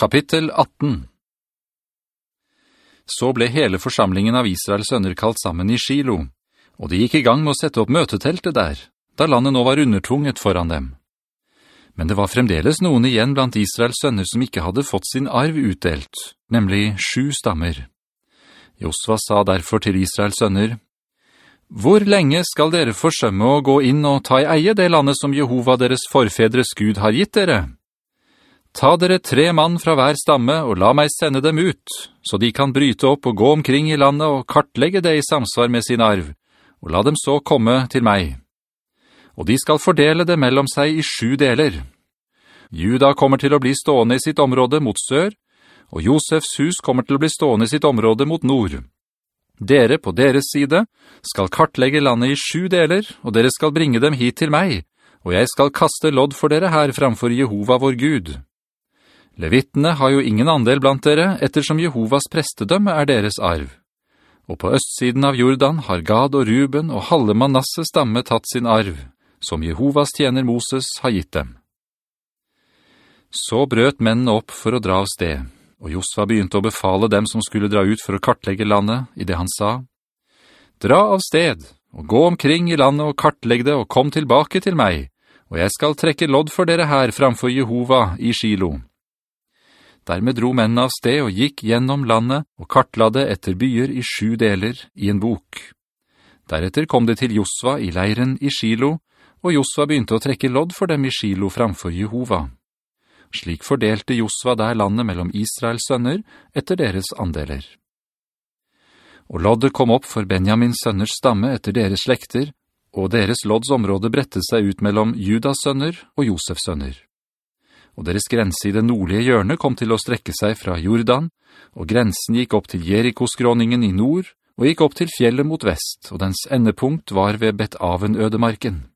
Kapittel 18 Så ble hele forsamlingen av Israels sønner kalt sammen i Shilo, og de gikk i gang med å sette opp møteteltet der, da landet nå var undertunget foran dem. Men det var fremdeles noen igjen blant Israels sønner som ikke hadde fått sin arv utdelt, nemlig sju stammer. Josva sa derfor til Israels sønner, «Hvor lenge skal dere forsømme å gå inn og ta i eie det landet som Jehova deres forfedres Gud har gitt dere?» Ta dere tre mann fra hver stamme og la meg sende dem ut, så de kan bryte opp og gå omkring i landet og kartlegge det i samsvar med sin arv, og la dem så komme til meg. Og de skal fordele det mellom seg i sju deler. Juda kommer til å bli stående i sitt område mot sør, og Josefs hus kommer til å bli stående i sitt område mot nord. Dere på deres side skal kartlegge landet i sju deler, og dere skal bringe dem hit til meg, og jeg skal kaste lodd for dere her framfor Jehova vår Gud.» Levittene har jo ingen andel blant dere, ettersom Jehovas prestedømme er deres arv. Og på østsiden av Jordan har Gad og Ruben og halve Manasse stamme tatt sin arv, som Jehovas tjener Moses har gitt dem. Så brøt mennene opp for å dra av sted, og Josva begynte å befale dem som skulle dra ut for å kartlegge landet, i det han sa, «Dra av sted, og gå omkring i landet og kartlegg det, og kom tilbake til meg, og jeg skal trekke lodd for dere her framfor Jehova i Shilo.» Dermed dro mennene av sted og gikk gjennom landet og kartla det etter byer i sju deler i en bok. Deretter kom det til Josva i leiren i Shilo, og Josva begynte å trekke lodd for dem i Shilo framfor Jehova. Slik fordelte Josva der landet mellom Israels sønner etter deres andeler. Og loddet kom opp for Benjamins sønners stamme etter deres slekter, og deres lodds område brettet seg ut mellom Judas sønner og Josefs sønner og deres grense i det nordlige hjørnet kom til å strekke seg fra Jordan, og grensen gikk opp til Jerikoskråningen i nord, og gikk opp til fjellet mot vest, og dens endepunkt var ved Bet-Aven-ødemarken.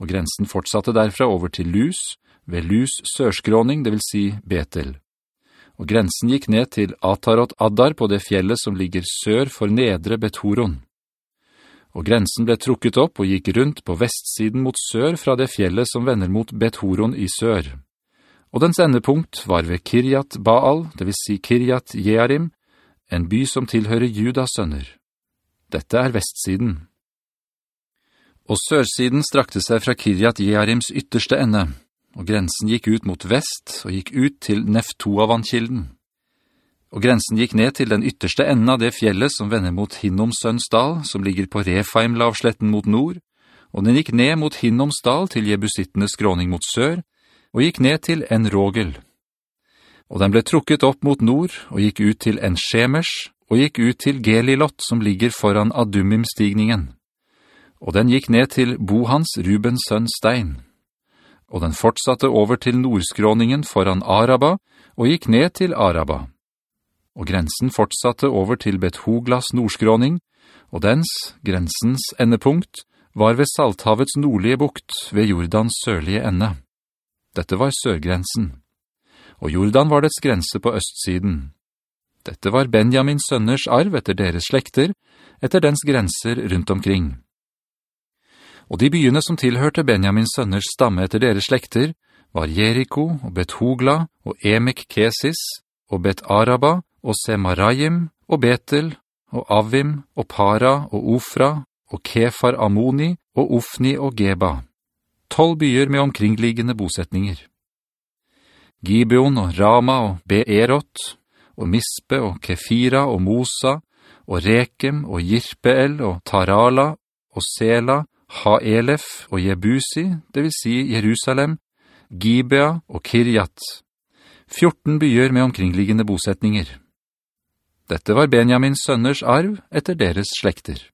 Og grensen fortsatte derfra over til Lus, ved Lus sørskråning, det vil si Betel. Og grensen gikk ned til Atarot Addar på det fjellet som ligger sør for nedre Bethoron. Og grensen ble trukket opp og gikk rundt på vestsiden mot sør fra det fjellet som vender mot Bethoron i sør og dens endepunkt var ved Kirjat Baal, det vil si Kirjat Jearim, en by som tilhører Judas sønner. Dette er vestsiden. Og sørsiden strakte seg fra Kirjat Jearims ytterste ende, og grensen gikk ut mot vest og gikk ut til Neftoa-vannkilden. Og grensen gikk ned til den ytterste enden av det fjellet som vender mot Hinnomsønsdal, som ligger på Refaim-lavsletten mot nord, og den gikk ned mot Hinnomsdal til Jebusittenes skråning mot sør, og gikk ned til en rågel. Og den ble trukket opp mot nord, og gikk ut til en skjemers, og gikk ut til Gelilot, som ligger foran Adumim-stigningen. Og den gikk ned til Bohans Rubens sønn Stein. Og den fortsatte over til nordskråningen foran Araba, og gikk ned til Araba. Og grensen fortsatte over til Bethoglas nordskråning, og dens, grensens endepunkt, var ved Salthavets nordlige bukt ved Jordans sørlige ende. Dette var sørgrensen. Og Jordan var dets grense på østsiden. Dette var Benjamins sønners arv etter deres slekter, etter dens grenser rundt omkring. Og de byene som tilhørte Benjamins sønners stamme etter deres slekter, var Jericho og Bet-Hogla og Emek Kesis og Bet-Araba og Semarayim og Betel og Avim og Para og Ofra og Kefar Amoni og Ofni og Geba tolv byer med omkringliggende bosetninger. Gibeon og Rama og Beerot, og Mispe og Kefira og Mosa, og Rekem og Jirpeel og Tarala og Sela, Haelef og Jebusi, det vil si Jerusalem, Gibea og Kirjat. 14 byer med omkringliggende bosetninger. Dette var Benjamins sønners arv etter deres slekter.